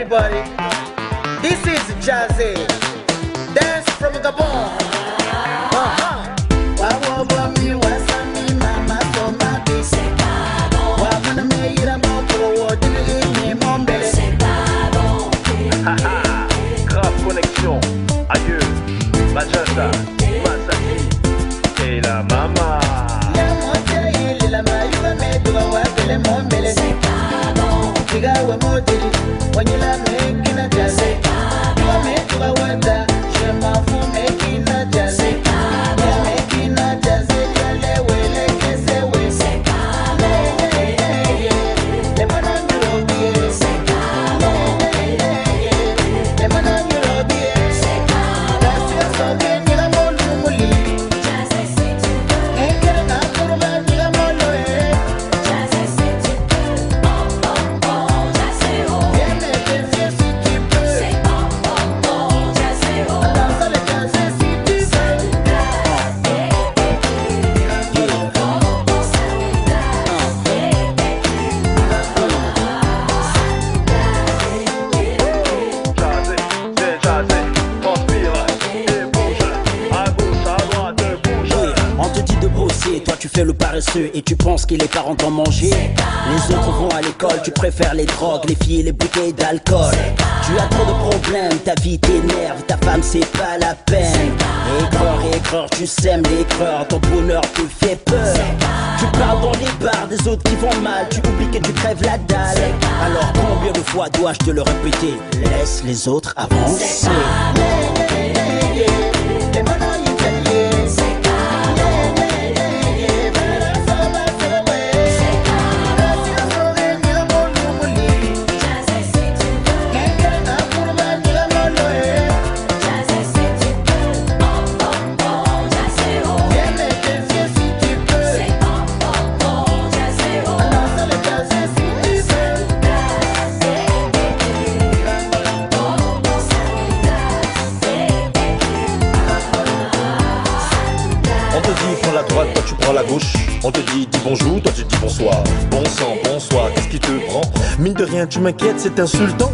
everybody. This is Jazzy. Dance from Gabon. mojiri, wanyila mekina jase. Le paresseux et tu penses que les parents t'ont mangé. Les autres vont à l'école, tu préfères les drogues, les filles et les bouteilles d'alcool. Tu as trop de problèmes, ta vie t'énerve, ta femme c'est pas la peine. Aigreur, aigreur, tu sèmes l'aigreur, ton bonheur te fait peur. Tu parles dans les bars des autres qui vont mal, tu oublies que tu crèves la dalle. Alors combien de fois dois-je te le répéter? Laisse les autres avancer. Toi tu prends la gauche. On te dit dis bonjour, toi tu dis bonsoir. Bon sang, bonsoir, qu'est-ce qui te prend Mine de rien, tu m'inquiètes, c'est insultant.